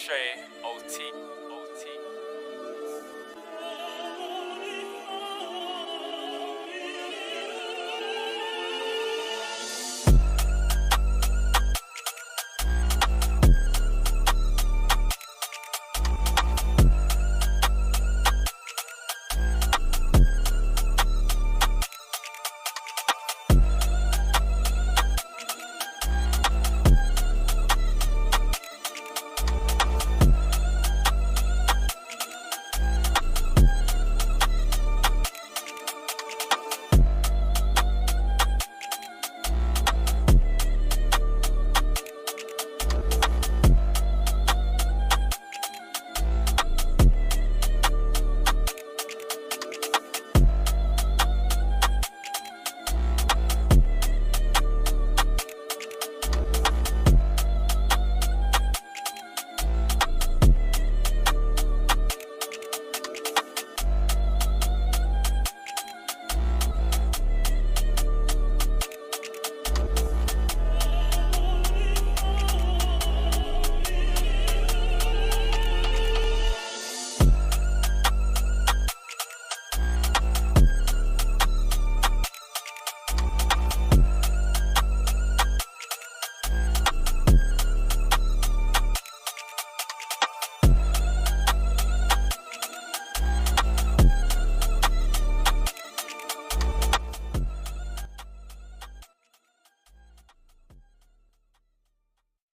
Shay O.T.